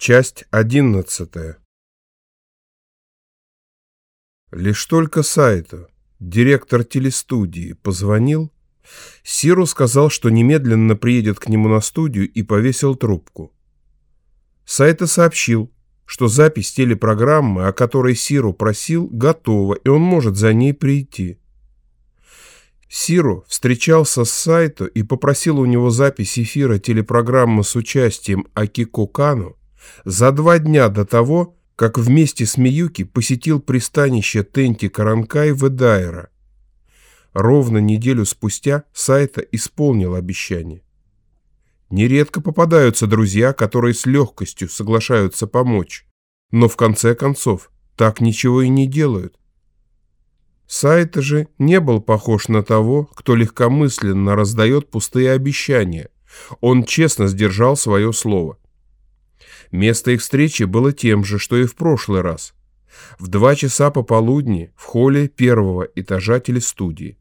Часть одиннадцатая. Лишь только сайту директор телестудии позвонил, Сиру сказал, что немедленно приедет к нему на студию и повесил трубку. Сайта сообщил, что запись телепрограммы, о которой Сиру просил, готова, и он может за ней прийти. Сиру встречался с Сайто и попросил у него запись эфира телепрограммы с участием Акико Кану, за два дня до того, как вместе с Миюки посетил пристанище Тенти Каранкай в Эдайра. Ровно неделю спустя Сайта исполнил обещание. Нередко попадаются друзья, которые с легкостью соглашаются помочь, но в конце концов так ничего и не делают. Сайта же не был похож на того, кто легкомысленно раздает пустые обещания. Он честно сдержал свое слово. Место их встречи было тем же, что и в прошлый раз. В два часа пополудни в холле первого этажа телестудии.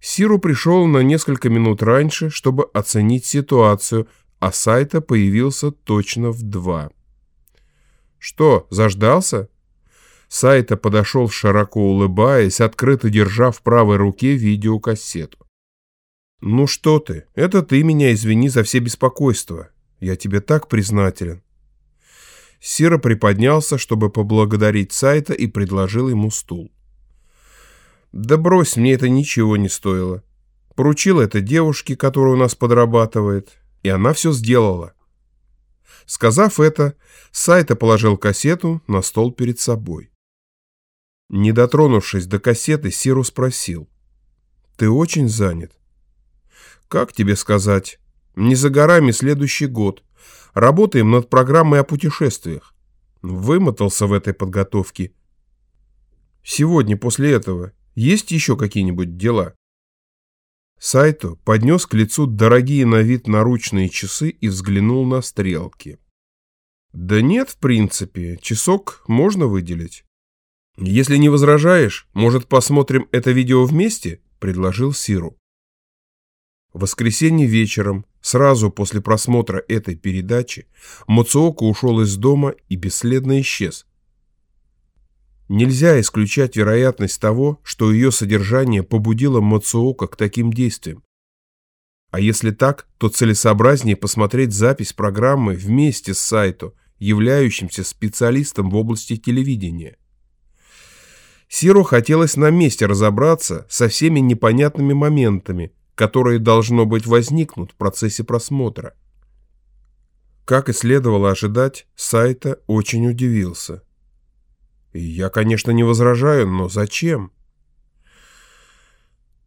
Сиру пришел на несколько минут раньше, чтобы оценить ситуацию, а сайта появился точно в два. «Что, заждался?» Сайта подошел, широко улыбаясь, открыто держа в правой руке видеокассету. «Ну что ты, это ты меня извини за все беспокойства. Я тебе так признателен. Сира приподнялся, чтобы поблагодарить Сайта и предложил ему стул. Да брось, мне это ничего не стоило. Поручил это девушке, которая у нас подрабатывает, и она все сделала. Сказав это, Сайта положил кассету на стол перед собой. Не дотронувшись до кассеты, Сиру спросил. «Ты очень занят?» «Как тебе сказать?» Не за горами следующий год. Работаем над программой о путешествиях. Вымотался в этой подготовке. Сегодня после этого есть еще какие-нибудь дела? Сайто поднес к лицу дорогие на вид наручные часы и взглянул на стрелки. Да нет, в принципе, часок можно выделить. Если не возражаешь, может посмотрим это видео вместе? Предложил Сиру. В воскресенье вечером, сразу после просмотра этой передачи, Муцуока ушел из дома и бесследно исчез. Нельзя исключать вероятность того, что ее содержание побудило Мацуока к таким действиям. А если так, то целесообразнее посмотреть запись программы вместе с сайтом, являющимся специалистом в области телевидения. Сиру хотелось на месте разобраться со всеми непонятными моментами, которые, должно быть, возникнут в процессе просмотра. Как и следовало ожидать, Сайта очень удивился. Я, конечно, не возражаю, но зачем?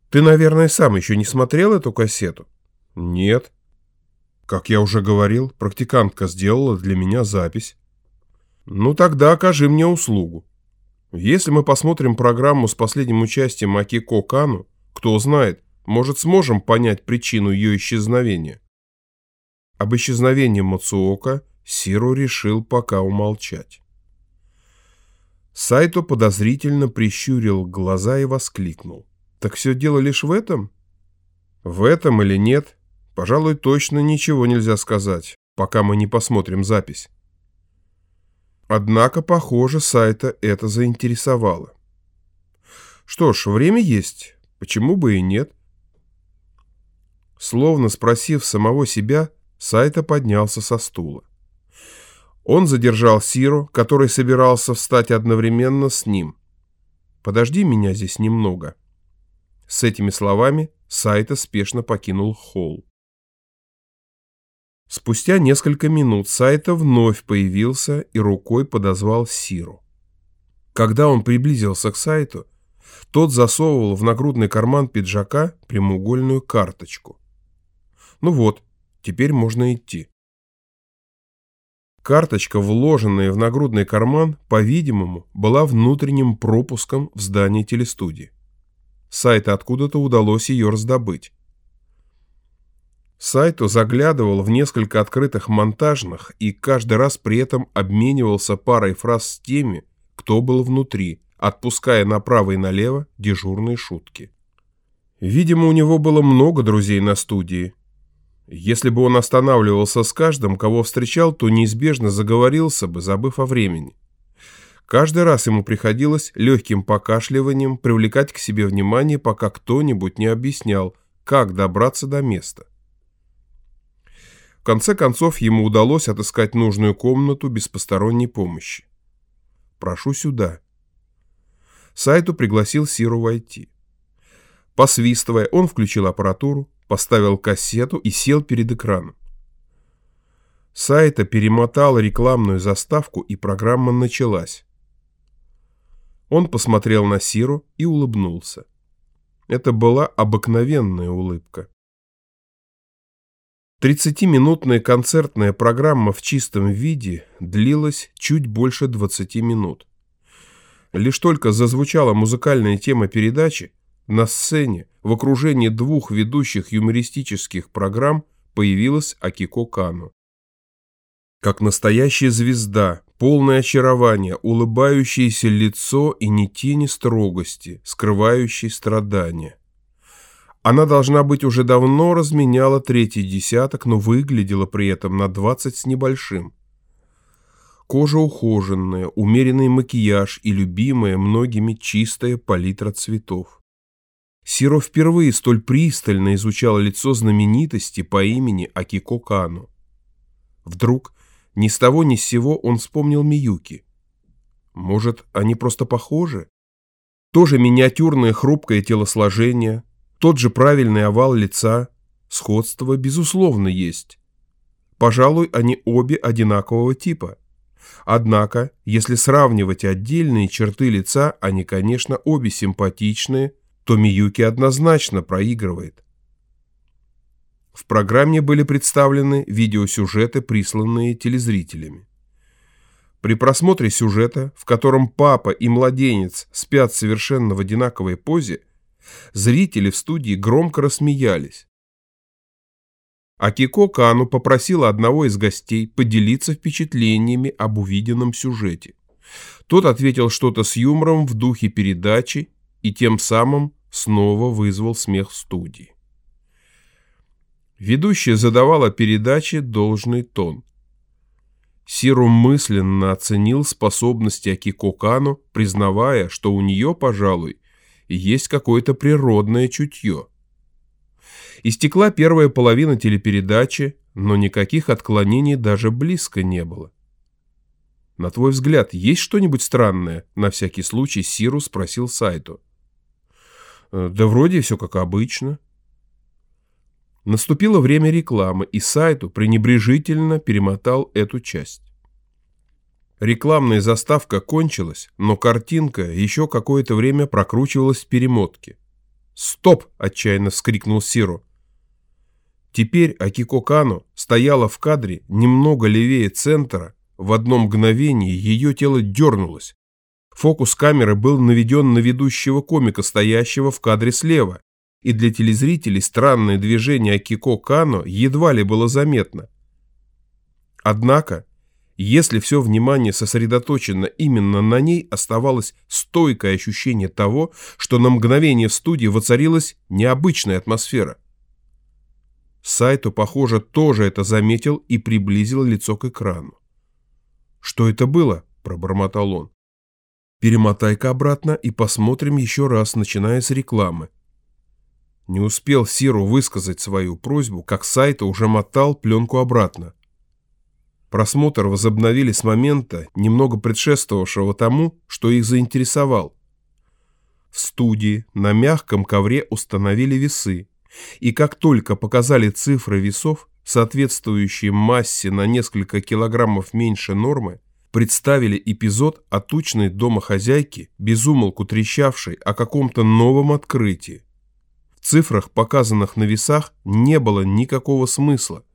Ты, наверное, сам еще не смотрел эту кассету? Нет. Как я уже говорил, практикантка сделала для меня запись. Ну тогда окажи мне услугу. Если мы посмотрим программу с последним участием Акико Кану, кто знает, может, сможем понять причину ее исчезновения? Об исчезновении Мацуока Сиру решил пока умолчать. Сайто подозрительно прищурил глаза и воскликнул. «Так все дело лишь в этом?» «В этом или нет? Пожалуй, точно ничего нельзя сказать, пока мы не посмотрим запись». Однако, похоже, Сайта это заинтересовало. Что ж, время есть, почему бы и нет. Словно спросив самого себя, Сайта поднялся со стула. Он задержал Сиру, который собирался встать одновременно с ним. «Подожди меня здесь немного». С этими словами Сайта спешно покинул холл. Спустя несколько минут Сайта вновь появился и рукой подозвал Сиру. Когда он приблизился к Сайту, тот засовывал в нагрудный карман пиджака прямоугольную карточку. Ну вот, теперь можно идти. Карточка, вложенная в нагрудный карман, по-видимому, была внутренним пропуском в здание телестудии. Сайта откуда-то удалось ее раздобыть. Сайто заглядывал в несколько открытых монтажных и каждый раз при этом обменивался парой фраз с теми, кто был внутри, отпуская направо и налево дежурные шутки. Видимо, у него было много друзей на студии, Если бы он останавливался с каждым, кого встречал, то неизбежно заговорился бы, забыв о времени. Каждый раз ему приходилось легким покашливанием привлекать к себе внимание, пока кто-нибудь не объяснял, как добраться до места. В конце концов, ему удалось отыскать нужную комнату без посторонней помощи. «Прошу сюда». Сайту пригласил Сиру войти. Посвистывая, он включил аппаратуру, поставил кассету и сел перед экраном. Сайта перемотал рекламную заставку, и программа началась. Он посмотрел на Сиру и улыбнулся. Это была обыкновенная улыбка. Тридцатиминутная концертная программа в чистом виде длилась чуть больше 20 минут. Лишь только зазвучала музыкальная тема передачи, на сцене в окружении двух ведущих юмористических программ появилась Акико Кано. Как настоящая звезда, полное очарование, улыбающееся лицо и не тени строгости, скрывающей страдания. Она должна быть уже давно разменяла третий десяток, но выглядела при этом на двадцать с небольшим. Кожа ухоженная, умеренный макияж и любимая многими чистая палитра цветов. Сиро впервые столь пристально изучал лицо знаменитости по имени Акико Кану. Вдруг, ни с того ни с сего, он вспомнил Миюки. Может, они просто похожи? Тоже миниатюрное хрупкое телосложение, тот же правильный овал лица, сходство, безусловно, есть. Пожалуй, они обе одинакового типа. Однако, если сравнивать отдельные черты лица, они, конечно, обе симпатичные – то Миюки однозначно проигрывает. В программе были представлены видеосюжеты, присланные телезрителями. При просмотре сюжета, в котором папа и младенец спят совершенно в одинаковой позе, зрители в студии громко рассмеялись. Акико Кану попросила одного из гостей поделиться впечатлениями об увиденном сюжете. Тот ответил что-то с юмором в духе передачи и тем самым снова вызвал смех студии. Ведущая задавала передаче должный тон. Сиру мысленно оценил способности Акико Кано, признавая, что у нее, пожалуй, есть какое-то природное чутье. Истекла первая половина телепередачи, но никаких отклонений даже близко не было. «На твой взгляд, есть что-нибудь странное?» – на всякий случай Сиру спросил Сайто. Э, да вроде все как обычно. Наступило время рекламы, и сайту пренебрежительно перемотал эту часть. Рекламная заставка кончилась, но картинка еще какое-то время прокручивалась в перемотке. «Стоп!» – отчаянно вскрикнул Сиро. Теперь Акико Кано стояла в кадре немного левее центра, в одно мгновение ее тело дернулось, Фокус камеры был наведен на ведущего комика, стоящего в кадре слева, и для телезрителей странное движение Акико Кано едва ли было заметно. Однако, если все внимание сосредоточено именно на ней, оставалось стойкое ощущение того, что на мгновение в студии воцарилась необычная атмосфера. Сайто, похоже, тоже это заметил и приблизил лицо к экрану. «Что это было?» – пробормотал он. Перемотай-ка обратно и посмотрим еще раз, начиная с рекламы. Не успел Сиру высказать свою просьбу, как Сайта уже мотал пленку обратно. Просмотр возобновили с момента, немного предшествовавшего тому, что их заинтересовал. В студии на мягком ковре установили весы, и как только показали цифры весов, соответствующие массе на несколько килограммов меньше нормы, представили эпизод о тучной домохозяйке, безумолку трещавшей о каком-то новом открытии. В цифрах, показанных на весах, не было никакого смысла,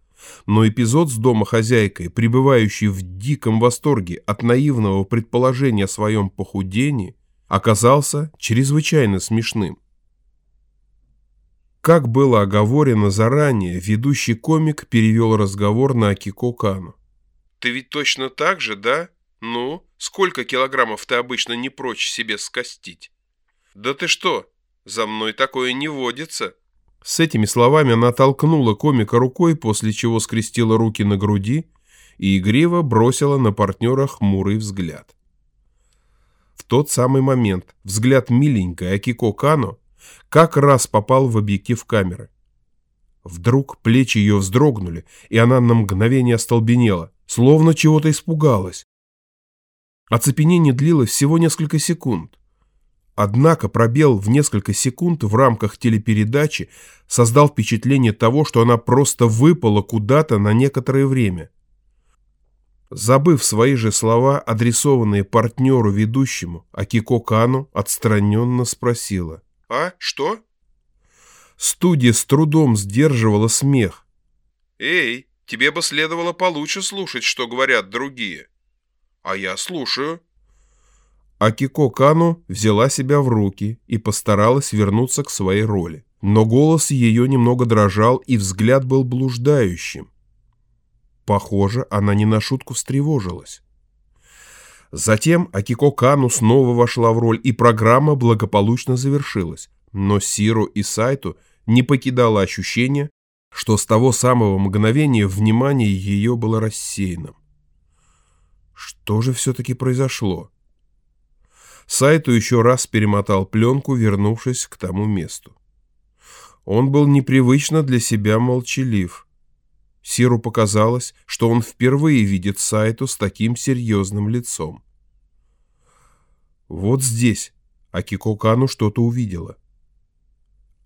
но эпизод с домохозяйкой, пребывающей в диком восторге от наивного предположения о своем похудении, оказался чрезвычайно смешным. Как было оговорено заранее, ведущий комик перевел разговор на Акико Кану. Ты ведь точно так же, да? Ну, сколько килограммов ты обычно не прочь себе скостить? Да ты что, за мной такое не водится. С этими словами она толкнула комика рукой, после чего скрестила руки на груди и игриво бросила на партнера хмурый взгляд. В тот самый момент взгляд миленькой Акико Кано как раз попал в объектив камеры. Вдруг плечи ее вздрогнули, и она на мгновение остолбенела, словно чего-то испугалась. Оцепенение длилось всего несколько секунд. Однако пробел в несколько секунд в рамках телепередачи создал впечатление того, что она просто выпала куда-то на некоторое время. Забыв свои же слова, адресованные партнеру ведущему, Акико Кану отстраненно спросила. «А, что?» Студия с трудом сдерживала смех. «Эй, тебе бы следовало получше слушать, что говорят другие». «А я слушаю». Акико Кану взяла себя в руки и постаралась вернуться к своей роли. Но голос ее немного дрожал, и взгляд был блуждающим. Похоже, она не на шутку встревожилась. Затем Акико Кану снова вошла в роль, и программа благополучно завершилась. Но Сиру и Сайту не покидало ощущение, что с того самого мгновения внимание ее было рассеянным. Что же все-таки произошло? Сайту еще раз перемотал пленку, вернувшись к тому месту. Он был непривычно для себя молчалив. Сиру показалось, что он впервые видит Сайту с таким серьезным лицом. Вот здесь Акико Кану что-то увидела.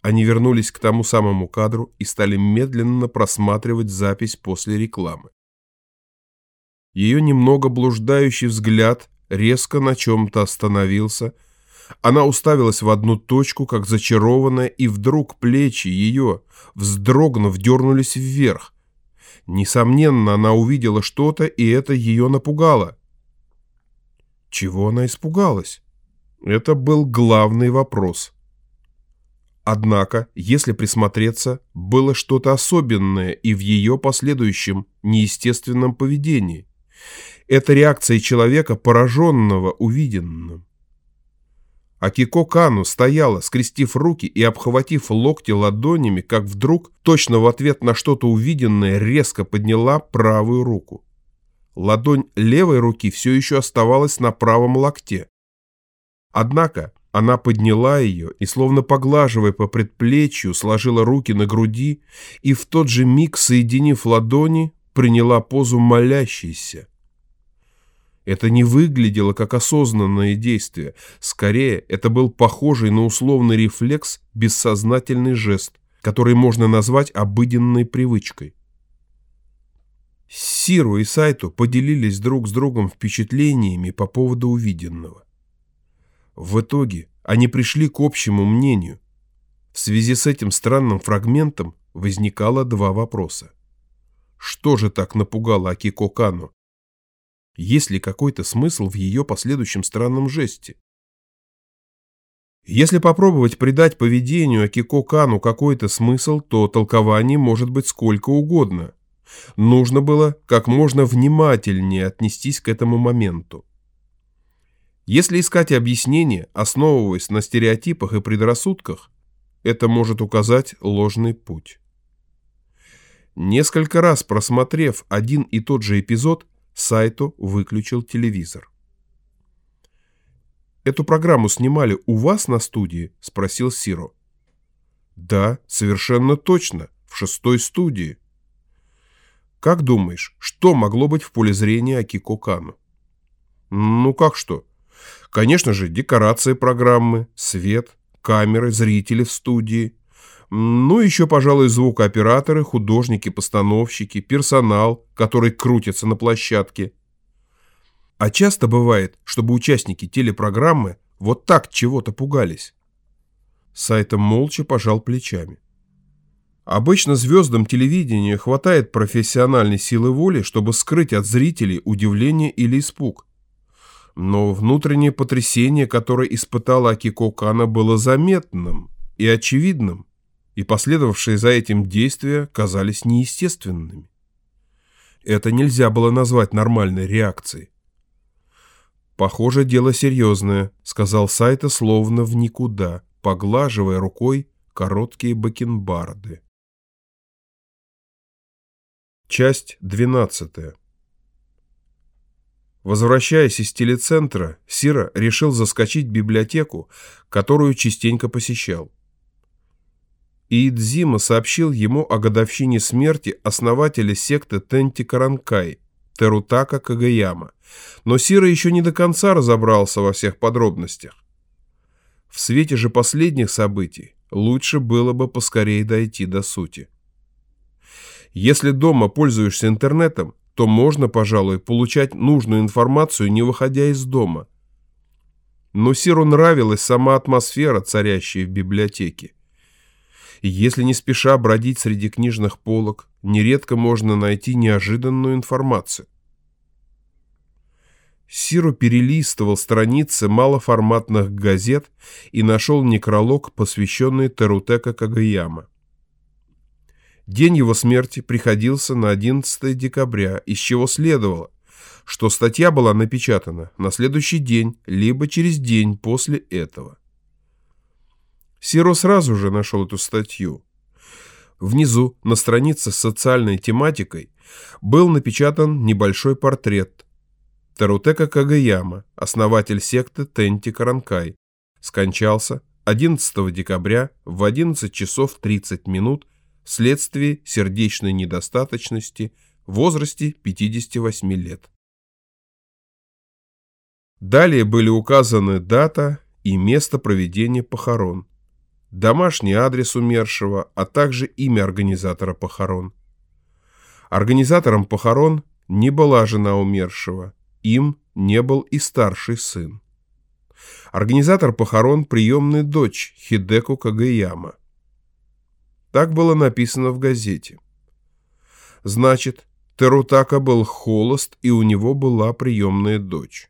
Они вернулись к тому самому кадру и стали медленно просматривать запись после рекламы. Ее немного блуждающий взгляд резко на чем-то остановился. Она уставилась в одну точку, как зачарованная, и вдруг плечи ее, вздрогнув, дернулись вверх. Несомненно, она увидела что-то, и это ее напугало. Чего она испугалась? Это был главный вопрос. Однако, если присмотреться, было что-то особенное и в ее последующем неестественном поведении. Это реакция человека, пораженного увиденным. Акико Кану стояла, скрестив руки и обхватив локти ладонями, как вдруг, точно в ответ на что-то увиденное, резко подняла правую руку. Ладонь левой руки все еще оставалась на правом локте. Однако она подняла ее и, словно поглаживая по предплечью, сложила руки на груди и в тот же миг, соединив ладони, приняла позу молящейся. Это не выглядело как осознанное действие. Скорее, это был похожий на условный рефлекс, бессознательный жест, который можно назвать обыденной привычкой. Сиру и Сайту поделились друг с другом впечатлениями по поводу увиденного. В итоге они пришли к общему мнению. В связи с этим странным фрагментом возникало два вопроса. Что же так напугало Акико Кану? Есть ли какой-то смысл в ее последующем странном жесте? Если попробовать придать поведению Акико Кану какой-то смысл, то толкование может быть сколько угодно. Нужно было как можно внимательнее отнестись к этому моменту. Если искать объяснение, основываясь на стереотипах и предрассудках, это может указать ложный путь. Несколько раз просмотрев один и тот же эпизод, Сайто выключил телевизор. «Эту программу снимали у вас на студии?» – спросил Сиро. «Да, совершенно точно, в шестой студии». «Как думаешь, что могло быть в поле зрения Акико Кану?» «Ну как что?» «Конечно же, декорации программы, свет, камеры, зрители в студии, ну, еще, пожалуй, звукооператоры, художники-постановщики, персонал, который крутится на площадке. А часто бывает, чтобы участники телепрограммы вот так чего-то пугались. Сайтом молча пожал плечами. Обычно звездам телевидения хватает профессиональной силы воли, чтобы скрыть от зрителей удивление или испуг. Но внутреннее потрясение, которое испытала Акико Кана, было заметным и очевидным и последовавшие за этим действия казались неестественными. Это нельзя было назвать нормальной реакцией. «Похоже, дело серьезное», — сказал Сайта словно в никуда, поглаживая рукой короткие бакенбарды. Часть 12. Возвращаясь из телецентра, Сира решил заскочить в библиотеку, которую частенько посещал. Иидзима сообщил ему о годовщине смерти основателя секты Тенти Каранкай, Терутака Кагаяма, но Сира еще не до конца разобрался во всех подробностях. В свете же последних событий лучше было бы поскорее дойти до сути. Если дома пользуешься интернетом, то можно, пожалуй, получать нужную информацию, не выходя из дома. Но Сиру нравилась сама атмосфера, царящая в библиотеке. Если не спеша бродить среди книжных полок, нередко можно найти неожиданную информацию. Сиру перелистывал страницы малоформатных газет и нашел некролог, посвященный Терутека Кагаяма. День его смерти приходился на 11 декабря, из чего следовало, что статья была напечатана на следующий день, либо через день после этого. Сиро сразу же нашел эту статью. Внизу, на странице с социальной тематикой, был напечатан небольшой портрет. Тарутека Кагаяма, основатель секты Тенти Каранкай, скончался 11 декабря в 11 часов 30 минут вследствие сердечной недостаточности в возрасте 58 лет. Далее были указаны дата и место проведения похорон домашний адрес умершего, а также имя организатора похорон. Организатором похорон не была жена умершего, им не был и старший сын. Организатор похорон – приемная дочь Хидеку Кагаяма. Так было написано в газете. Значит, Терутака был холост, и у него была приемная дочь.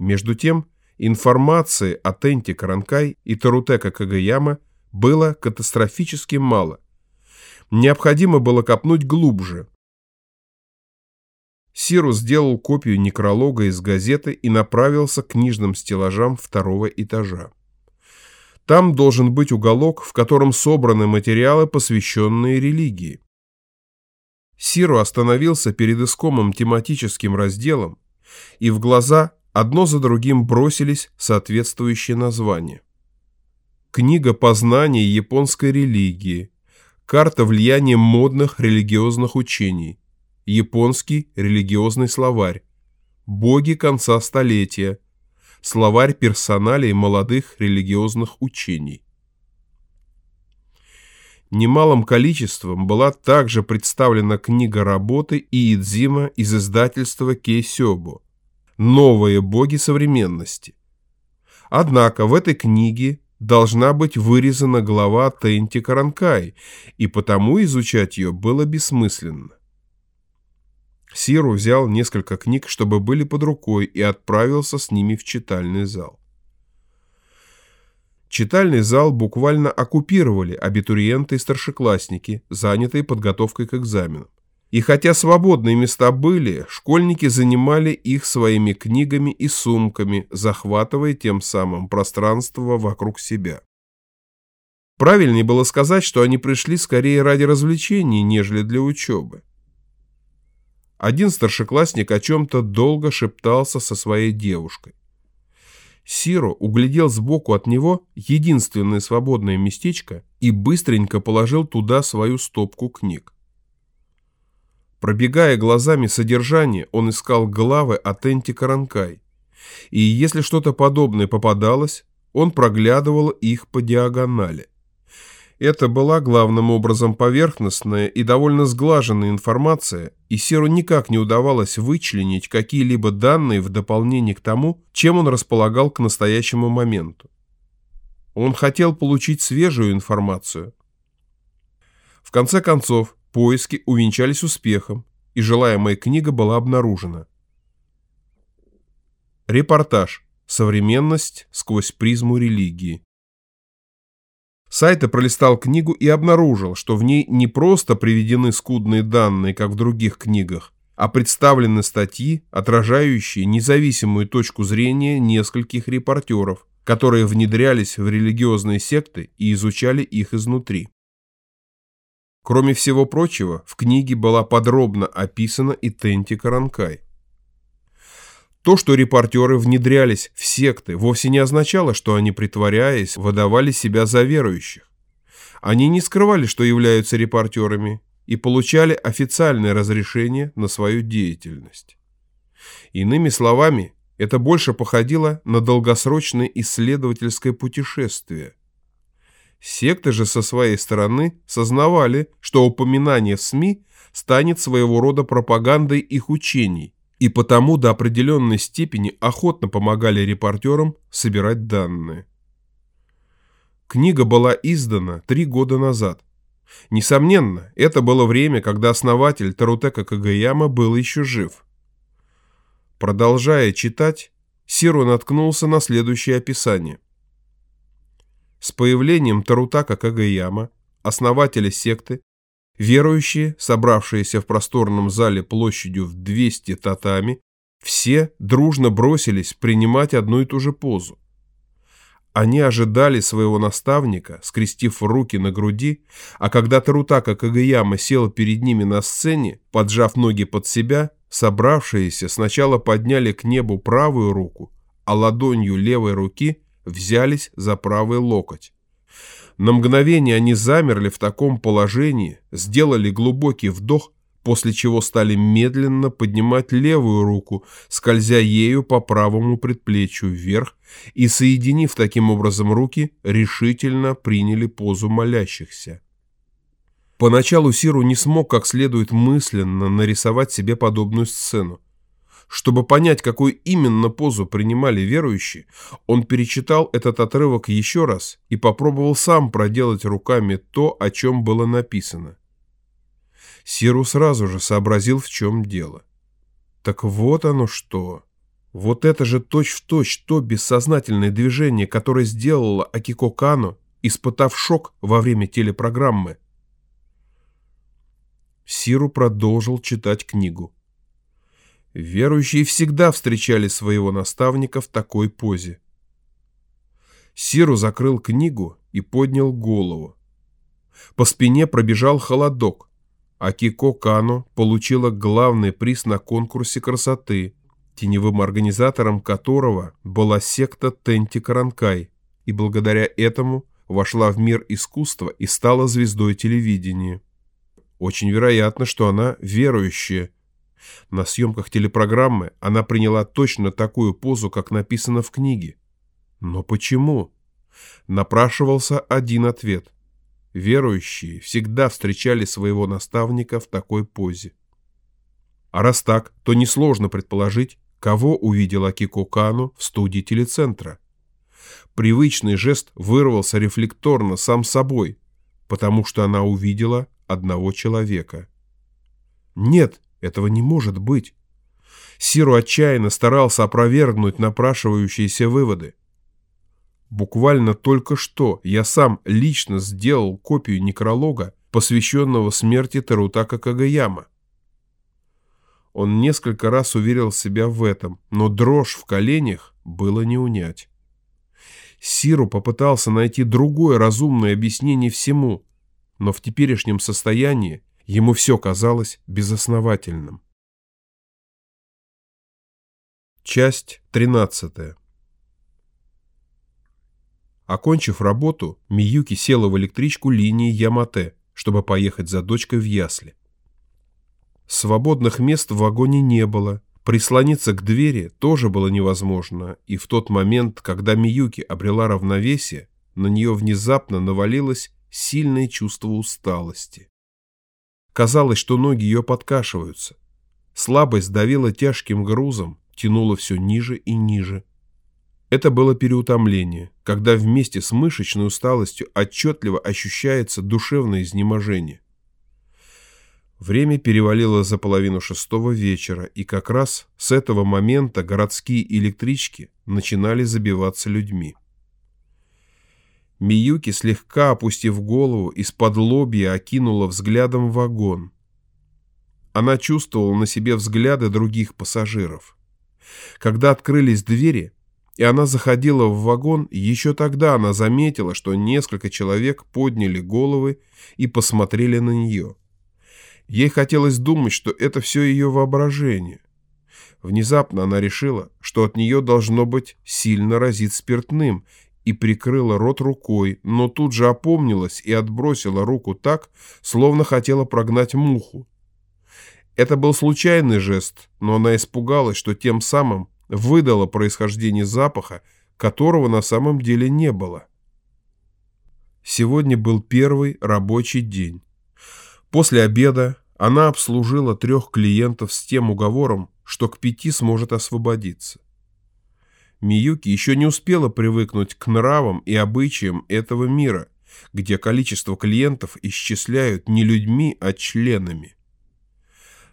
Между тем, Информации о Тенте Каранкай и Тарутека Кагаяма было катастрофически мало. Необходимо было копнуть глубже. Сиру сделал копию некролога из газеты и направился к книжным стеллажам второго этажа. Там должен быть уголок, в котором собраны материалы, посвященные религии. Сиру остановился перед искомым тематическим разделом, и в глаза одно за другим бросились соответствующие названия. Книга познания японской религии, карта влияния модных религиозных учений, японский религиозный словарь, боги конца столетия, словарь персоналей молодых религиозных учений. Немалым количеством была также представлена книга работы Иидзима из издательства Кейсёбу новые боги современности. Однако в этой книге должна быть вырезана глава Тенти Каранкай, и потому изучать ее было бессмысленно. Сиру взял несколько книг, чтобы были под рукой, и отправился с ними в читальный зал. Читальный зал буквально оккупировали абитуриенты и старшеклассники, занятые подготовкой к экзаменам. И хотя свободные места были, школьники занимали их своими книгами и сумками, захватывая тем самым пространство вокруг себя. Правильнее было сказать, что они пришли скорее ради развлечений, нежели для учебы. Один старшеклассник о чем-то долго шептался со своей девушкой. Сиро углядел сбоку от него единственное свободное местечко и быстренько положил туда свою стопку книг. Пробегая глазами содержание, он искал главы о Тенте Каранкай. И если что-то подобное попадалось, он проглядывал их по диагонали. Это была главным образом поверхностная и довольно сглаженная информация, и Серу никак не удавалось вычленить какие-либо данные в дополнение к тому, чем он располагал к настоящему моменту. Он хотел получить свежую информацию. В конце концов, Поиски увенчались успехом, и желаемая книга была обнаружена. Репортаж «Современность сквозь призму религии». Сайта пролистал книгу и обнаружил, что в ней не просто приведены скудные данные, как в других книгах, а представлены статьи, отражающие независимую точку зрения нескольких репортеров, которые внедрялись в религиозные секты и изучали их изнутри. Кроме всего прочего, в книге была подробно описана и Тенти Каранкай. То, что репортеры внедрялись в секты, вовсе не означало, что они, притворяясь, выдавали себя за верующих. Они не скрывали, что являются репортерами, и получали официальное разрешение на свою деятельность. Иными словами, это больше походило на долгосрочное исследовательское путешествие. Секты же со своей стороны сознавали, что упоминание в СМИ станет своего рода пропагандой их учений, и потому до определенной степени охотно помогали репортерам собирать данные. Книга была издана три года назад. Несомненно, это было время, когда основатель Тарутека Кагаяма был еще жив. Продолжая читать, Сиру наткнулся на следующее описание. С появлением Тарутака Кагаяма, основателя секты, верующие, собравшиеся в просторном зале площадью в 200 татами, все дружно бросились принимать одну и ту же позу. Они ожидали своего наставника, скрестив руки на груди, а когда Тарутака Кагаяма сел перед ними на сцене, поджав ноги под себя, собравшиеся сначала подняли к небу правую руку, а ладонью левой руки взялись за правый локоть. На мгновение они замерли в таком положении, сделали глубокий вдох после чего стали медленно поднимать левую руку, скользя ею по правому предплечью вверх, и, соединив таким образом руки, решительно приняли позу молящихся. Поначалу Сиру не смог как следует мысленно нарисовать себе подобную сцену. Чтобы понять, какую именно позу принимали верующие, он перечитал этот отрывок еще раз и попробовал сам проделать руками то, о чем было написано. Сиру сразу же сообразил, в чем дело. Так вот оно что. Вот это же точь-в-точь точь то бессознательное движение, которое сделала Акико Кано, испытав шок во время телепрограммы. Сиру продолжил читать книгу. Верующие всегда встречали своего наставника в такой позе. Сиру закрыл книгу и поднял голову. По спине пробежал холодок, Акико Кано получила главный приз на конкурсе красоты, теневым организатором которого была секта Тенти Каранкай, и благодаря этому вошла в мир искусства и стала звездой телевидения. Очень вероятно, что она верующая. На съемках телепрограммы она приняла точно такую позу, как написано в книге. Но почему? Напрашивался один ответ. Верующие всегда встречали своего наставника в такой позе. А раз так, то несложно предположить, кого увидел Акико Кану в студии телецентра. Привычный жест вырвался рефлекторно сам собой, потому что она увидела одного человека. Нет, этого не может быть. Сиру отчаянно старался опровергнуть напрашивающиеся выводы. Буквально только что я сам лично сделал копию некролога, посвященного смерти Тарутака Кагаяма. Он несколько раз уверил себя в этом, но дрожь в коленях было не унять. Сиру попытался найти другое разумное объяснение всему, но в теперешнем состоянии ему все казалось безосновательным. Часть тринадцатая. Окончив работу, Миюки села в электричку линии Ямате, чтобы поехать за дочкой в ясли. Свободных мест в вагоне не было, прислониться к двери тоже было невозможно, и в тот момент, когда Миюки обрела равновесие, на нее внезапно навалилось сильное чувство усталости. Казалось, что ноги ее подкашиваются. Слабость давила тяжким грузом, тянула все ниже и ниже. Это было переутомление, когда вместе с мышечной усталостью отчетливо ощущается душевное изнеможение. Время перевалило за половину шестого вечера, и как раз с этого момента городские электрички начинали забиваться людьми. Миюки, слегка опустив голову, из-под лобья окинула взглядом вагон. Она чувствовала на себе взгляды других пассажиров. Когда открылись двери, и она заходила в вагон, еще тогда она заметила, что несколько человек подняли головы и посмотрели на нее. Ей хотелось думать, что это все ее воображение. Внезапно она решила, что от нее должно быть сильно разит спиртным, и прикрыла рот рукой, но тут же опомнилась и отбросила руку так, словно хотела прогнать муху. Это был случайный жест, но она испугалась, что тем самым выдала происхождение запаха, которого на самом деле не было. Сегодня был первый рабочий день. После обеда она обслужила трех клиентов с тем уговором, что к пяти сможет освободиться. Миюки еще не успела привыкнуть к нравам и обычаям этого мира, где количество клиентов исчисляют не людьми, а членами.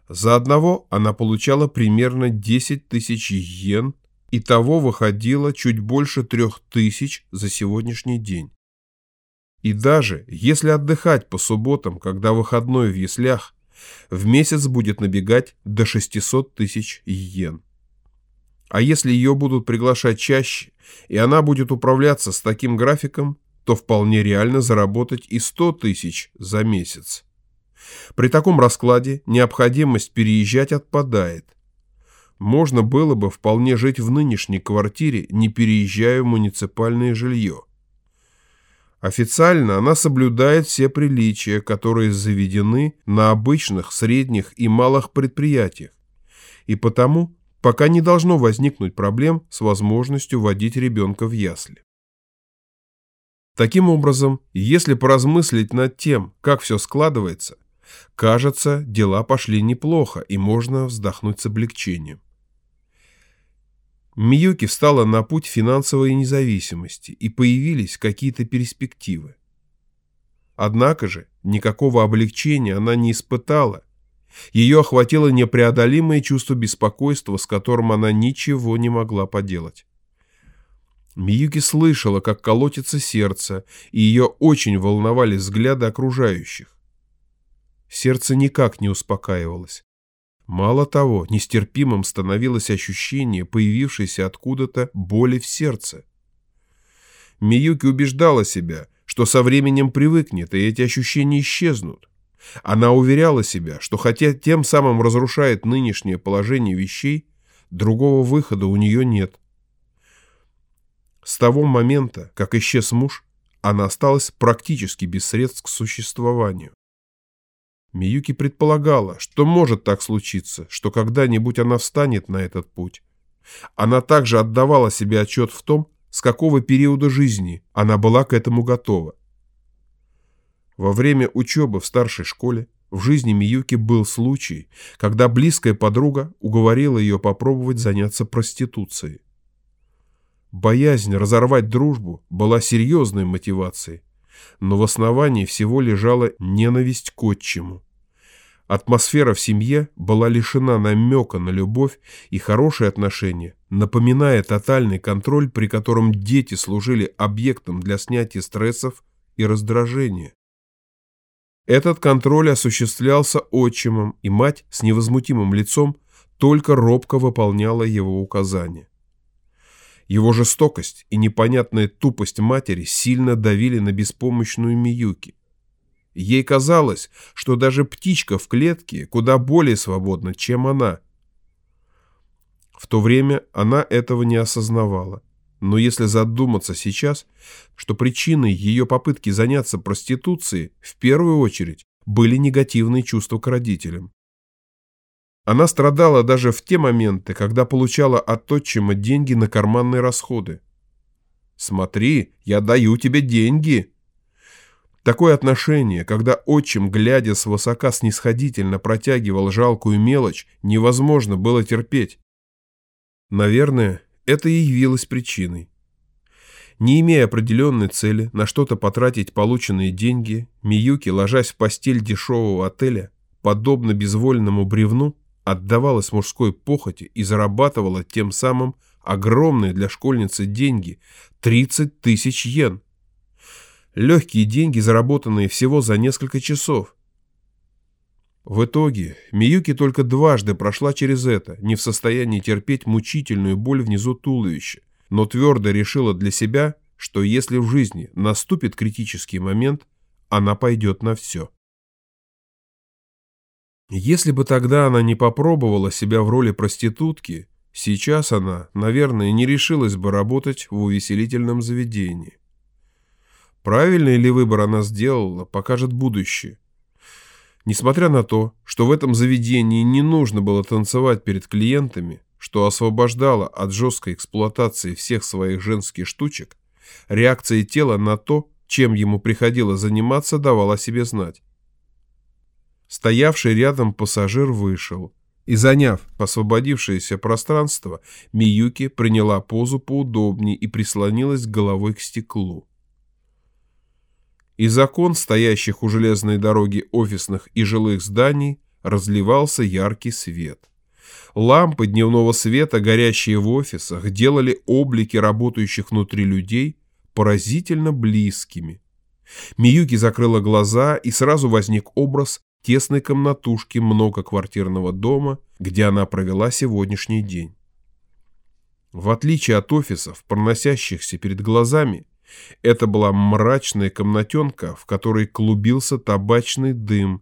За одного она получала примерно 10 тысяч йен, и того выходило чуть больше трех тысяч за сегодняшний день. И даже если отдыхать по субботам, когда выходной в яслях, в месяц будет набегать до 600 тысяч йен. А если ее будут приглашать чаще, и она будет управляться с таким графиком, то вполне реально заработать и 100 тысяч за месяц. При таком раскладе необходимость переезжать отпадает. Можно было бы вполне жить в нынешней квартире, не переезжая в муниципальное жилье. Официально она соблюдает все приличия, которые заведены на обычных, средних и малых предприятиях, и потому пока не должно возникнуть проблем с возможностью водить ребенка в ясли. Таким образом, если поразмыслить над тем, как все складывается, Кажется, дела пошли неплохо, и можно вздохнуть с облегчением. Миюки встала на путь финансовой независимости, и появились какие-то перспективы. Однако же никакого облегчения она не испытала. Ее охватило непреодолимое чувство беспокойства, с которым она ничего не могла поделать. Миюки слышала, как колотится сердце, и ее очень волновали взгляды окружающих. Сердце никак не успокаивалось. Мало того, нестерпимым становилось ощущение, появившееся откуда-то боли в сердце. Миюки убеждала себя, что со временем привыкнет, и эти ощущения исчезнут. Она уверяла себя, что хотя тем самым разрушает нынешнее положение вещей, другого выхода у нее нет. С того момента, как исчез муж, она осталась практически без средств к существованию. Миюки предполагала, что может так случиться, что когда-нибудь она встанет на этот путь. Она также отдавала себе отчет в том, с какого периода жизни она была к этому готова. Во время учебы в старшей школе в жизни Миюки был случай, когда близкая подруга уговорила ее попробовать заняться проституцией. Боязнь разорвать дружбу была серьезной мотивацией, но в основании всего лежала ненависть к отчиму. Атмосфера в семье была лишена намека на любовь и хорошие отношения, напоминая тотальный контроль, при котором дети служили объектом для снятия стрессов и раздражения. Этот контроль осуществлялся отчимом, и мать с невозмутимым лицом только робко выполняла его указания. Его жестокость и непонятная тупость матери сильно давили на беспомощную Миюки. Ей казалось, что даже птичка в клетке куда более свободна, чем она. В то время она этого не осознавала. Но если задуматься сейчас, что причиной ее попытки заняться проституцией в первую очередь были негативные чувства к родителям. Она страдала даже в те моменты, когда получала от отчима деньги на карманные расходы. «Смотри, я даю тебе деньги!» Такое отношение, когда отчим, глядя свысока снисходительно протягивал жалкую мелочь, невозможно было терпеть. Наверное, это и явилось причиной. Не имея определенной цели на что-то потратить полученные деньги, Миюки, ложась в постель дешевого отеля, подобно безвольному бревну, отдавалась мужской похоти и зарабатывала тем самым огромные для школьницы деньги – 30 тысяч йен. Легкие деньги, заработанные всего за несколько часов. В итоге Миюки только дважды прошла через это, не в состоянии терпеть мучительную боль внизу туловища, но твердо решила для себя, что если в жизни наступит критический момент, она пойдет на все. Если бы тогда она не попробовала себя в роли проститутки, сейчас она, наверное, не решилась бы работать в увеселительном заведении. Правильный ли выбор она сделала, покажет будущее. Несмотря на то, что в этом заведении не нужно было танцевать перед клиентами, что освобождало от жесткой эксплуатации всех своих женских штучек, реакция тела на то, чем ему приходилось заниматься, давала себе знать. Стоявший рядом пассажир вышел, и, заняв освободившееся пространство, Миюки приняла позу поудобнее и прислонилась головой к стеклу. Из окон, стоящих у железной дороги офисных и жилых зданий, разливался яркий свет. Лампы дневного света, горящие в офисах, делали облики работающих внутри людей поразительно близкими. Миюки закрыла глаза, и сразу возник образ тесной комнатушки многоквартирного дома, где она провела сегодняшний день. В отличие от офисов, проносящихся перед глазами, это была мрачная комнатенка, в которой клубился табачный дым,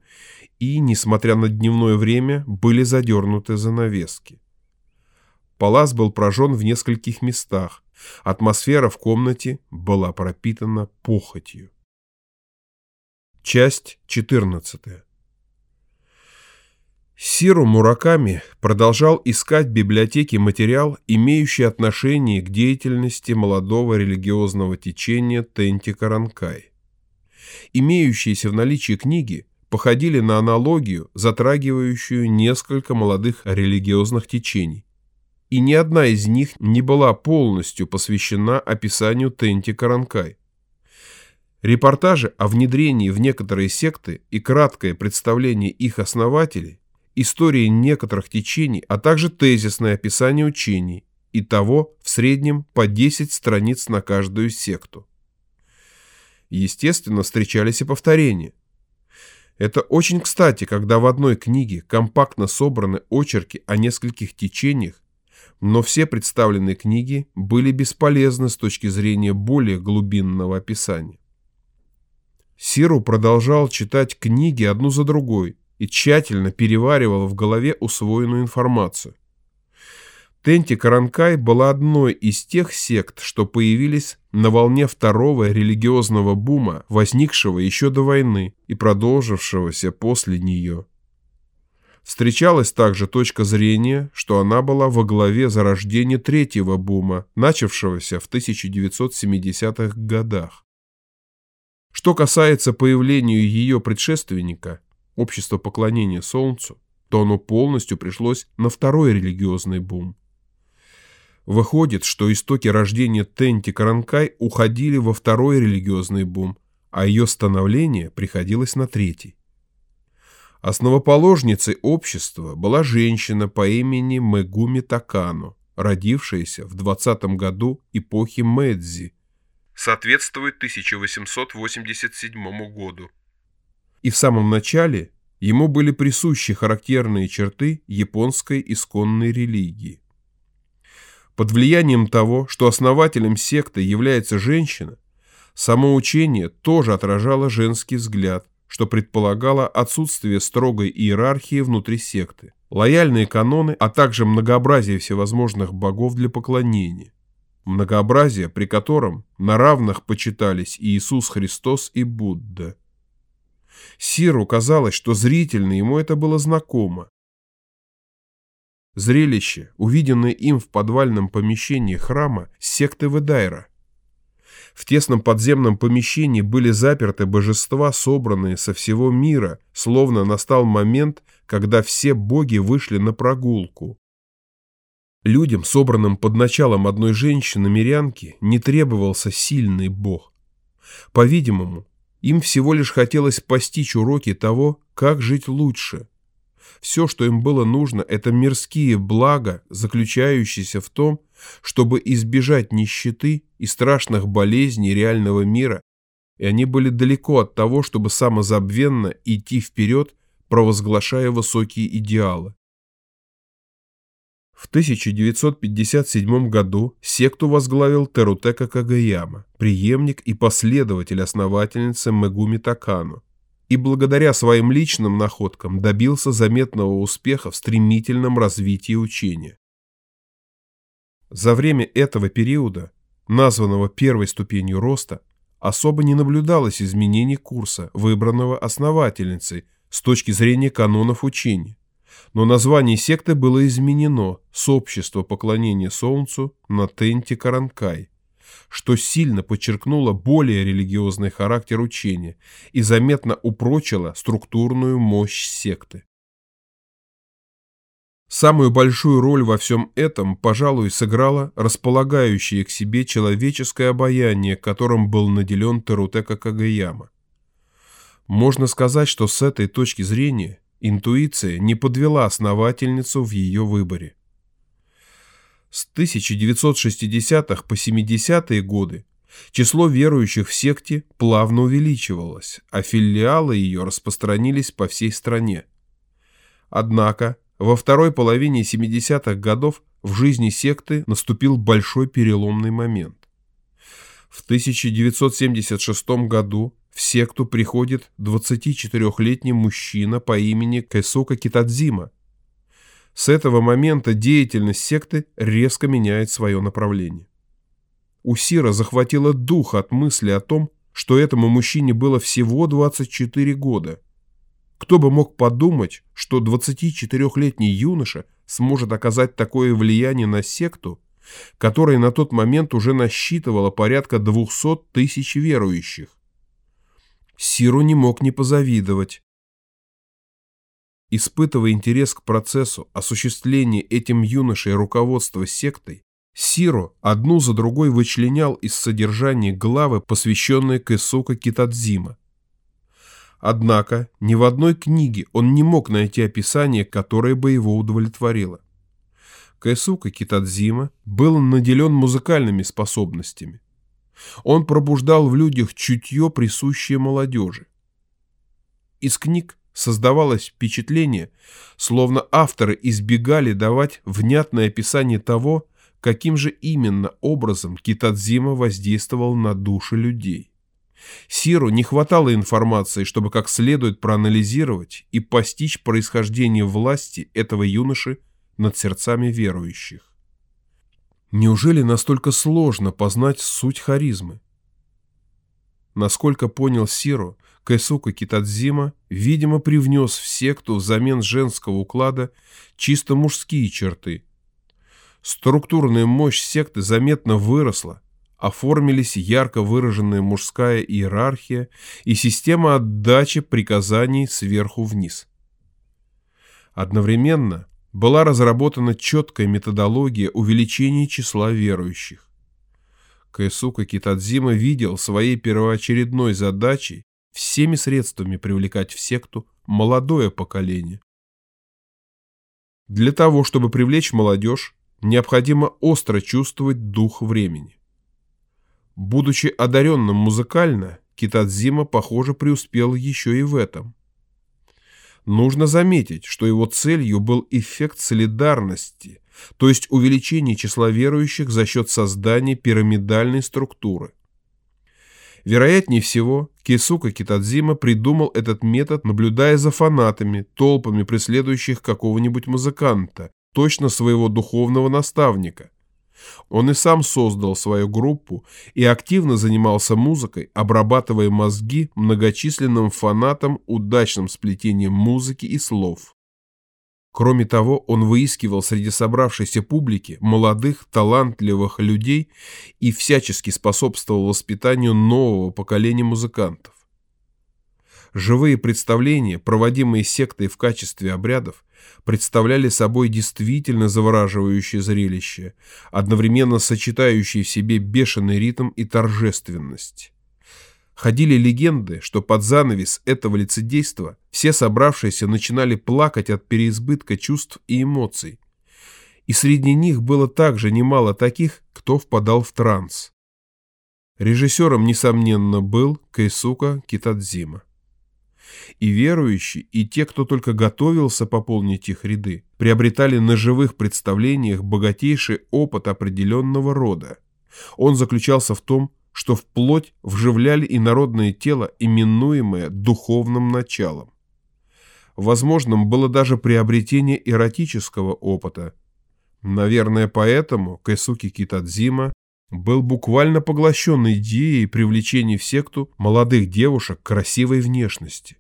и, несмотря на дневное время, были задернуты занавески. Палас был прожжен в нескольких местах, атмосфера в комнате была пропитана похотью. Часть 14 Сиру Мураками продолжал искать в библиотеке материал, имеющий отношение к деятельности молодого религиозного течения Тенти Каранкай. Имеющиеся в наличии книги походили на аналогию, затрагивающую несколько молодых религиозных течений. И ни одна из них не была полностью посвящена описанию Тенти Каранкай. Репортажи о внедрении в некоторые секты и краткое представление их основателей истории некоторых течений, а также тезисное описание учений, и того в среднем по 10 страниц на каждую секту. Естественно, встречались и повторения. Это очень кстати, когда в одной книге компактно собраны очерки о нескольких течениях, но все представленные книги были бесполезны с точки зрения более глубинного описания. Сиру продолжал читать книги одну за другой, и тщательно переваривала в голове усвоенную информацию. Тенти Каранкай была одной из тех сект, что появились на волне второго религиозного бума, возникшего еще до войны и продолжившегося после нее. Встречалась также точка зрения, что она была во главе зарождения третьего бума, начавшегося в 1970-х годах. Что касается появления ее предшественника, общество поклонения Солнцу, то оно полностью пришлось на второй религиозный бум. Выходит, что истоки рождения Тенти Каранкай уходили во второй религиозный бум, а ее становление приходилось на третий. Основоположницей общества была женщина по имени Мегуми Такану, родившаяся в 20 году эпохи Мэдзи, соответствует 1887 году и в самом начале ему были присущи характерные черты японской исконной религии. Под влиянием того, что основателем секты является женщина, само учение тоже отражало женский взгляд, что предполагало отсутствие строгой иерархии внутри секты, лояльные каноны, а также многообразие всевозможных богов для поклонения. Многообразие, при котором на равных почитались Иисус Христос и Будда – Сиру казалось, что зрительно ему это было знакомо. Зрелище, увиденное им в подвальном помещении храма секты Ведайра. В тесном подземном помещении были заперты божества, собранные со всего мира, словно настал момент, когда все боги вышли на прогулку. Людям, собранным под началом одной женщины-мирянки, не требовался сильный бог. По-видимому, им всего лишь хотелось постичь уроки того, как жить лучше. Все, что им было нужно, это мирские блага, заключающиеся в том, чтобы избежать нищеты и страшных болезней реального мира, и они были далеко от того, чтобы самозабвенно идти вперед, провозглашая высокие идеалы. В 1957 году секту возглавил Терутека Кагаяма, преемник и последователь основательницы Мегуми Такану, и благодаря своим личным находкам добился заметного успеха в стремительном развитии учения. За время этого периода, названного первой ступенью роста, особо не наблюдалось изменений курса, выбранного основательницей с точки зрения канонов учения но название секты было изменено с общества поклонения Солнцу на Тенте Каранкай, что сильно подчеркнуло более религиозный характер учения и заметно упрочило структурную мощь секты. Самую большую роль во всем этом, пожалуй, сыграло располагающее к себе человеческое обаяние, которым был наделен Терутека Кагаяма. Можно сказать, что с этой точки зрения Интуиция не подвела основательницу в ее выборе. С 1960-х по 70-е годы число верующих в секте плавно увеличивалось, а филиалы ее распространились по всей стране. Однако во второй половине 70-х годов в жизни секты наступил большой переломный момент. В 1976 году в секту приходит 24-летний мужчина по имени Кэсука Китадзима. С этого момента деятельность секты резко меняет свое направление. У Сира захватило дух от мысли о том, что этому мужчине было всего 24 года. Кто бы мог подумать, что 24-летний юноша сможет оказать такое влияние на секту, которая на тот момент уже насчитывала порядка 200 тысяч верующих. Сиру не мог не позавидовать. Испытывая интерес к процессу осуществления этим юношей руководства сектой, Сиро одну за другой вычленял из содержания главы, посвященные Кэсука Китадзима. Однако ни в одной книге он не мог найти описание, которое бы его удовлетворило. Кэсука Китадзима был наделен музыкальными способностями. Он пробуждал в людях чутье, присущее молодежи. Из книг создавалось впечатление, словно авторы избегали давать внятное описание того, каким же именно образом Китадзима воздействовал на души людей. Сиру не хватало информации, чтобы как следует проанализировать и постичь происхождение власти этого юноши над сердцами верующих. Неужели настолько сложно познать суть харизмы? Насколько понял Сиро, Кайсука Китадзима, видимо, привнес в секту взамен женского уклада чисто мужские черты. Структурная мощь секты заметно выросла, оформились ярко выраженная мужская иерархия и система отдачи приказаний сверху вниз. Одновременно была разработана четкая методология увеличения числа верующих. Кэсука Китадзима видел своей первоочередной задачей всеми средствами привлекать в секту молодое поколение. Для того, чтобы привлечь молодежь, необходимо остро чувствовать дух времени. Будучи одаренным музыкально, Китадзима, похоже, преуспел еще и в этом. Нужно заметить, что его целью был эффект солидарности, то есть увеличение числа верующих за счет создания пирамидальной структуры. Вероятнее всего, Кисука Китадзима придумал этот метод, наблюдая за фанатами, толпами преследующих какого-нибудь музыканта, точно своего духовного наставника, он и сам создал свою группу и активно занимался музыкой, обрабатывая мозги многочисленным фанатам удачным сплетением музыки и слов. Кроме того, он выискивал среди собравшейся публики молодых, талантливых людей и всячески способствовал воспитанию нового поколения музыкантов. Живые представления, проводимые сектой в качестве обрядов, представляли собой действительно завораживающее зрелище, одновременно сочетающее в себе бешеный ритм и торжественность. Ходили легенды, что под занавес этого лицедейства все собравшиеся начинали плакать от переизбытка чувств и эмоций. И среди них было также немало таких, кто впадал в транс. Режиссером, несомненно, был Кейсука Китадзима. И верующие, и те, кто только готовился пополнить их ряды, приобретали на живых представлениях богатейший опыт определенного рода. Он заключался в том, что в плоть вживляли инородное тело, именуемое духовным началом. Возможным было даже приобретение эротического опыта. Наверное, поэтому Кайсуки Китадзима был буквально поглощен идеей привлечения в секту молодых девушек красивой внешности.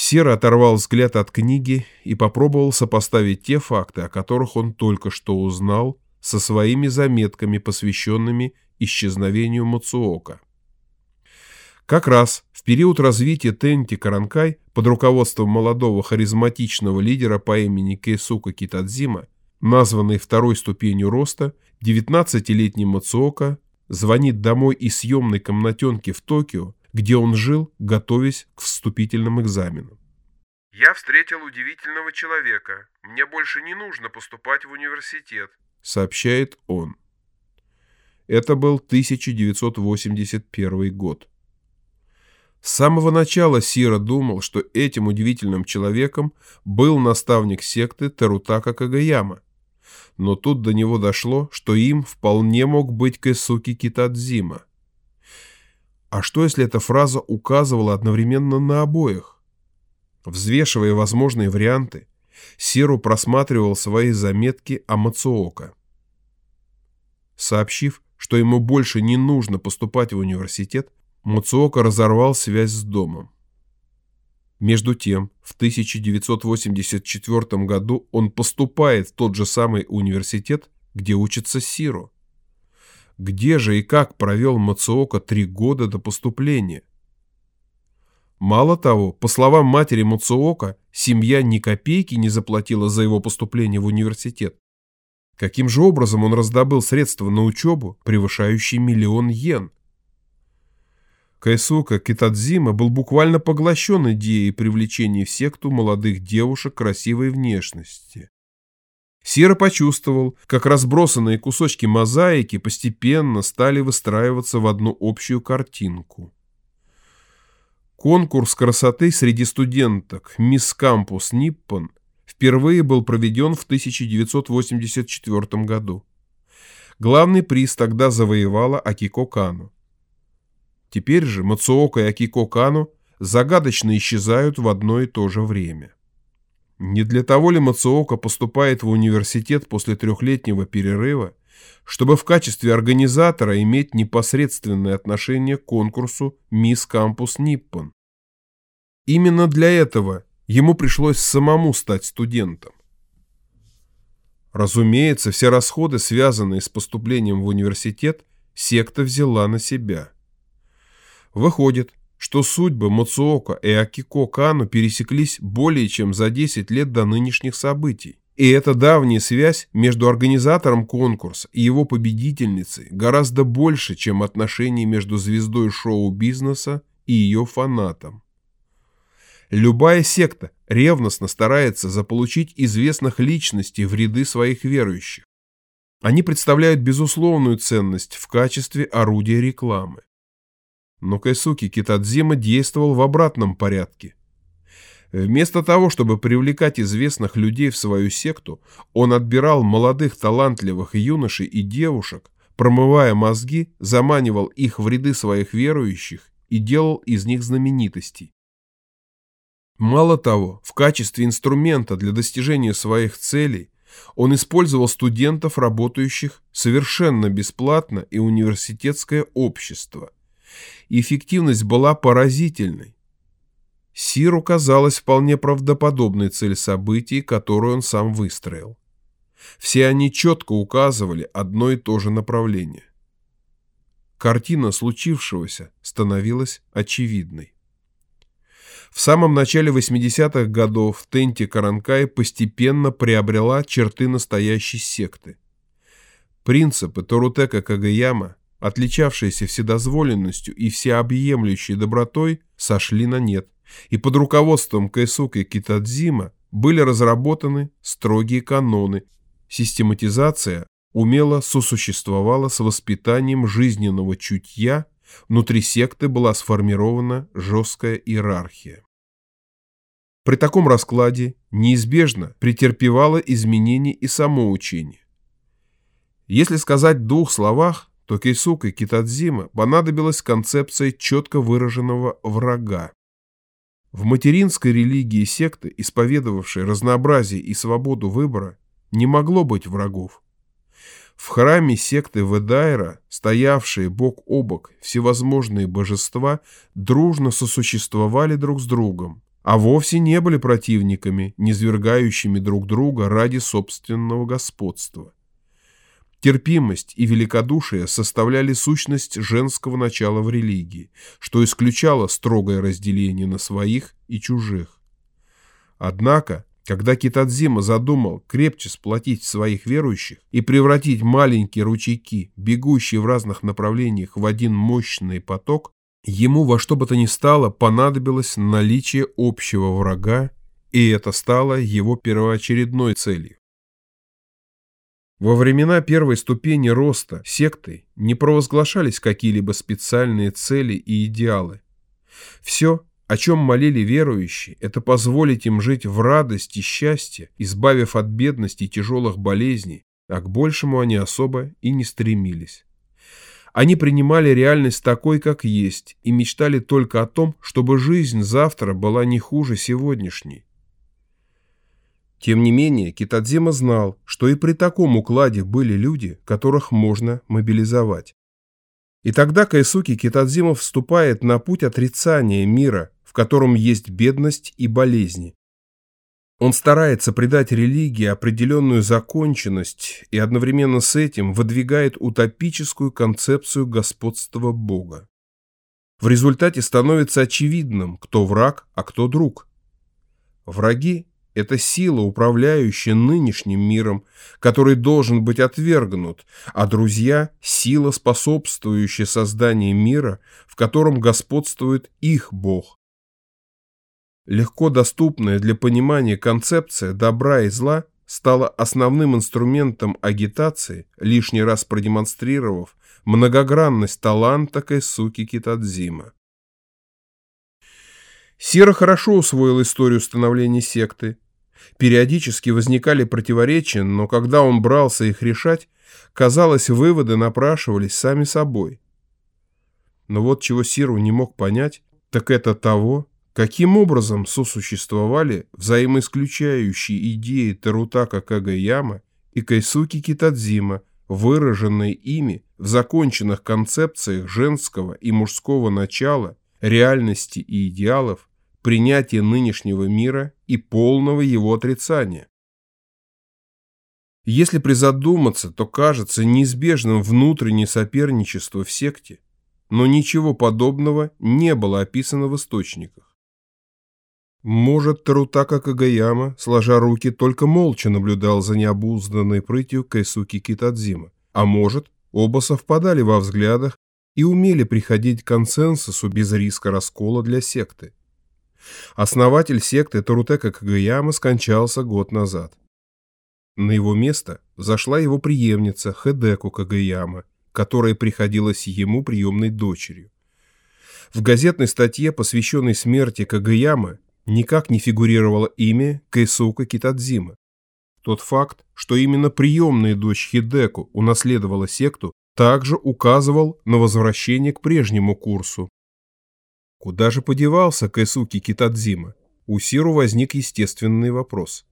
Сера оторвал взгляд от книги и попробовал сопоставить те факты, о которых он только что узнал, со своими заметками, посвященными исчезновению Мацуока. Как раз в период развития Тенти Каранкай под руководством молодого харизматичного лидера по имени Кейсука Китадзима, названный второй ступенью роста, 19-летний Мацуока звонит домой из съемной комнатенки в Токио где он жил, готовясь к вступительным экзаменам. «Я встретил удивительного человека. Мне больше не нужно поступать в университет», — сообщает он. Это был 1981 год. С самого начала Сира думал, что этим удивительным человеком был наставник секты Тарутака Кагаяма. Но тут до него дошло, что им вполне мог быть Кэсуки Китадзима. А что, если эта фраза указывала одновременно на обоих? Взвешивая возможные варианты, Сиру просматривал свои заметки о Мацуока. Сообщив, что ему больше не нужно поступать в университет, Мацуока разорвал связь с домом. Между тем, в 1984 году он поступает в тот же самый университет, где учится Сиру где же и как провел Мацуока три года до поступления. Мало того, по словам матери Мацуока, семья ни копейки не заплатила за его поступление в университет. Каким же образом он раздобыл средства на учебу, превышающие миллион йен? Кайсука Китадзима был буквально поглощен идеей привлечения в секту молодых девушек красивой внешности. Сера почувствовал, как разбросанные кусочки мозаики постепенно стали выстраиваться в одну общую картинку. Конкурс красоты среди студенток «Мисс Кампус Ниппон» впервые был проведен в 1984 году. Главный приз тогда завоевала Акико Кану. Теперь же Мацуока и Акико Кану загадочно исчезают в одно и то же время. Не для того ли Мацуока поступает в университет после трехлетнего перерыва, чтобы в качестве организатора иметь непосредственное отношение к конкурсу «Мисс Кампус Ниппон». Именно для этого ему пришлось самому стать студентом. Разумеется, все расходы, связанные с поступлением в университет, секта взяла на себя. Выходит, что судьбы Мацуока и Акико Кану пересеклись более чем за 10 лет до нынешних событий. И эта давняя связь между организатором конкурса и его победительницей гораздо больше, чем отношения между звездой шоу-бизнеса и ее фанатом. Любая секта ревностно старается заполучить известных личностей в ряды своих верующих. Они представляют безусловную ценность в качестве орудия рекламы. Но Кайсуки Китадзима действовал в обратном порядке. Вместо того, чтобы привлекать известных людей в свою секту, он отбирал молодых талантливых юношей и девушек, промывая мозги, заманивал их в ряды своих верующих и делал из них знаменитостей. Мало того, в качестве инструмента для достижения своих целей он использовал студентов, работающих совершенно бесплатно и университетское общество – эффективность была поразительной. Сиру казалась вполне правдоподобной цель событий, которую он сам выстроил. Все они четко указывали одно и то же направление. Картина случившегося становилась очевидной. В самом начале 80-х годов Тенти Каранкай постепенно приобрела черты настоящей секты. Принципы Торутека Кагаяма отличавшиеся вседозволенностью и всеобъемлющей добротой, сошли на нет, и под руководством Кайсука Китадзима были разработаны строгие каноны. Систематизация умело сосуществовала с воспитанием жизненного чутья, внутри секты была сформирована жесткая иерархия. При таком раскладе неизбежно претерпевало изменения и само учение. Если сказать в двух словах, то Кейсука Китадзима понадобилась концепция четко выраженного врага. В материнской религии секты, исповедовавшей разнообразие и свободу выбора, не могло быть врагов. В храме секты Ведайра, стоявшие бок о бок всевозможные божества, дружно сосуществовали друг с другом, а вовсе не были противниками, низвергающими друг друга ради собственного господства. Терпимость и великодушие составляли сущность женского начала в религии, что исключало строгое разделение на своих и чужих. Однако когда Китадзима задумал крепче сплотить своих верующих и превратить маленькие ручейки, бегущие в разных направлениях, в один мощный поток, ему во что бы то ни стало понадобилось наличие общего врага, и это стало его первоочередной целью. Во времена первой ступени роста секты не провозглашались какие-либо специальные цели и идеалы. Все, о чем молили верующие, это позволить им жить в радости и счастье, избавив от бедности и тяжелых болезней, а к большему они особо и не стремились. Они принимали реальность такой, как есть, и мечтали только о том, чтобы жизнь завтра была не хуже сегодняшней. Тем не менее, Китадзима знал, что и при таком укладе были люди, которых можно мобилизовать. И тогда Кайсуки Китадзима вступает на путь отрицания мира, в котором есть бедность и болезни. Он старается придать религии определенную законченность и одновременно с этим выдвигает утопическую концепцию господства Бога. В результате становится очевидным, кто враг, а кто друг. Враги – это сила, управляющая нынешним миром, который должен быть отвергнут, а друзья – сила, способствующая созданию мира, в котором господствует их Бог. Легко доступная для понимания концепция добра и зла стала основным инструментом агитации, лишний раз продемонстрировав многогранность таланта Кайсуки Китадзима. Сира хорошо усвоил историю становления секты. Периодически возникали противоречия, но когда он брался их решать, казалось, выводы напрашивались сами собой. Но вот чего Сиру не мог понять, так это того, Каким образом сосуществовали взаимоисключающие идеи Тарутака Кагаяма и Кайсуки Китадзима, выраженные ими в законченных концепциях женского и мужского начала, реальности и идеалов, принятия нынешнего мира и полного его отрицания? Если призадуматься, то кажется неизбежным внутреннее соперничество в секте, но ничего подобного не было описано в источниках. Может, Тарутака Кагаяма, сложа руки, только молча наблюдал за необузданной прытью Кайсуки Китадзима. А может, оба совпадали во взглядах и умели приходить к консенсусу без риска раскола для секты. Основатель секты Тарутека Кагаяма скончался год назад. На его место зашла его преемница Хедеку Кагаяма, которая приходилась ему приемной дочерью. В газетной статье, посвященной смерти Кагаямы, никак не фигурировало имя Кэйсука Китадзима. Тот факт, что именно приемная дочь Хидеку унаследовала секту, также указывал на возвращение к прежнему курсу. Куда же подевался Кэсуки Китадзима? У Сиру возник естественный вопрос.